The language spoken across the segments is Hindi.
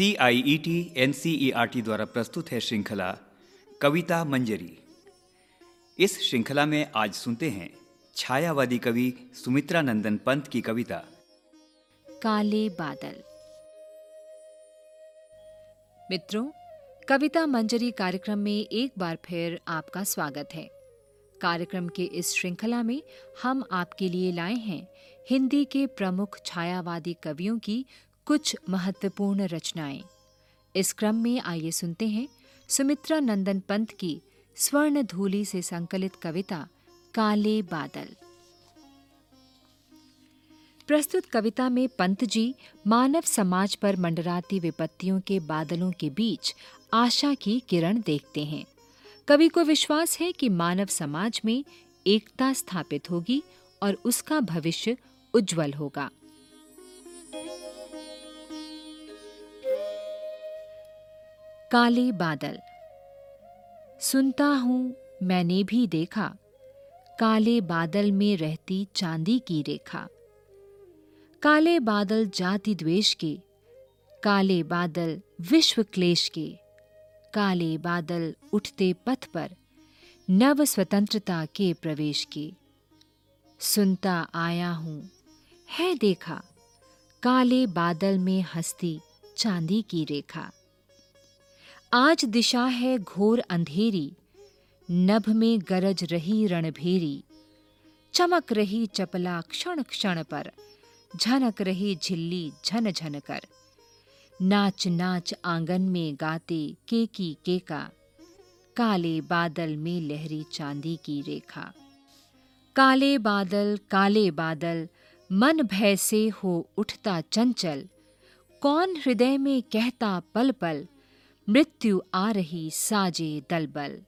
C I E T N C E R T द्वारा प्रस्तुत है श्रृंखला कविता मंजरी। इस श्रृंखला में आज सुनते हैं छायावादी कवि सुमित्रा नंदन पंत की कविता। काले बादल। मित्रों, कविता मंजरी कार्यक्रम में एक बार फिर आपका स्वागत है। कार्यक्रम के इस श्रृंखला में हम आपके लिए लाए हैं हिंदी के प्रमुख छायावादी कवियों की कुछ महत्वपूर्ण रचनाएँ। इस क्रम में आइए सुनते हैं सुमित्रा नंदन पंत की स्वर्ण धूली से संकलित कविता, काले बादल। प्रस्तुत कविता में पंत जी मानव समाज पर मंडराती विपत्तियों के बादलों के बीच आशा की किरण देखते हैं। कवि को विश्वास है कि मानव समाज में एकता स्थापित होगी और उसका भविष्य उज्जवल होगा। काले बादल। सुनता हूँ मैंने भी देखा, काले बादल में रहती चांदी की रेखा। काले बादल जाति द्वेष के, काले बादल विश्व क्लेश के। काले बादल उठते पथ पर, नव स्वतंत्रता के प्रवेश के। सुनता आया हूँ, है देखा, काले बादल में हस्ती चांदी की रेखा। आज दिशा है घोर अंधेरी, नभ में गरज रही रणभेरी। चमक रही चपला क्षण क्षण पर, झनक रही झिल्ली झन झन कर। नाच नाच आँगन में गाते केकी केका, काले बादल में लहरी चांदी की रेखा। काले बादल काले बादल, मन भय से हो उठता चंचल, कौन हृदय में कहता पल पल मृत्यु आ रही साजे दलबल।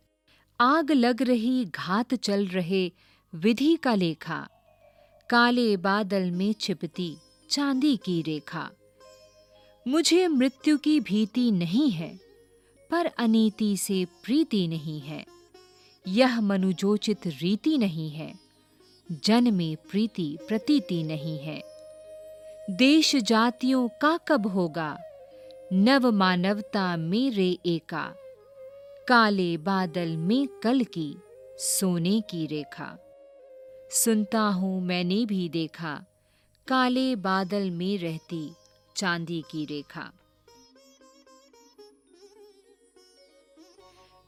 आग लग रही घात चल रहे विधि का लेखा। काले बादल में छिपती चांदी की रेखा। मुझे मृत्यु की भीति नहीं है, पर अनीति से प्रीति नहीं है। यह मनुजोचित रीति नहीं है, जन में प्रीति प्रतीति नहीं है। देश जातियों का कब होगा? नव मानवता मेरे एका। काले बादल में कल की, सोने की रेखा। सुनता हूँ मैंने भी देखा, काले बादल में रहती चांदी की रेखा।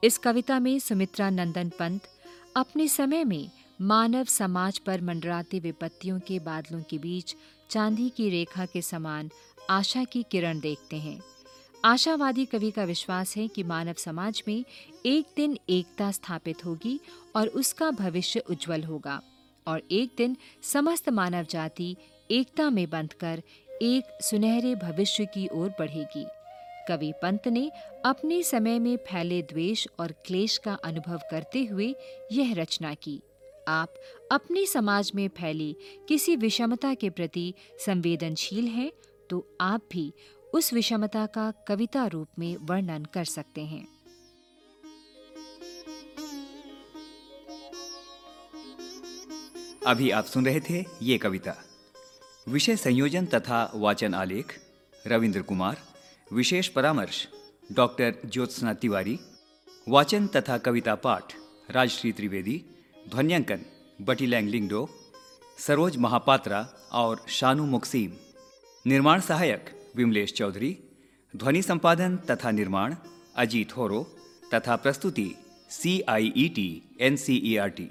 इस कविता में सुमित्रा नंदन पंत अपने समय में मानव समाज पर मंडराती विपत्तियों के बादलों के बीच चांदी की रेखा के समान आशा की किरण देखते हैं। आशावादी कवि का विश्वास है कि मानव समाज में एक दिन एकता स्थापित होगी और उसका भविष्य उज्जवल होगा और एक दिन समस्त मानव जाति एकता में बंधकर एक सुनहरे भविष्य की ओर बढ़ेगी। कवि पंत ने अपने समय में फैले द्वेष और क्लेश का अनुभव करते हुए यह रचना की। आप अपने समाज में फैली किसी विषमता के प्रति संवेदनशील हैं तो आप भी उस विषमता का कविता रूप में वर्णन कर सकते हैं। अभी आप सुन रहे थे ये कविता। विषय संयोजन तथा वाचन आलेख, रविंद्र कुमार। विशेष परामर्श, डॉक्टर ज्योत्सना तिवारी। वाचन तथा कविता पाठ, राजश्री त्रिवेदी। ध्वन्यांकन बटी लैंग लिंगडो। सरोज महापात्रा और शानू मुक्सीम। निर्माण सहायक विमलेश चौधरी, ध्वनि संपादन तथा निर्माण अजीत होरो, तथा प्रस्तुति C I E T N C E R T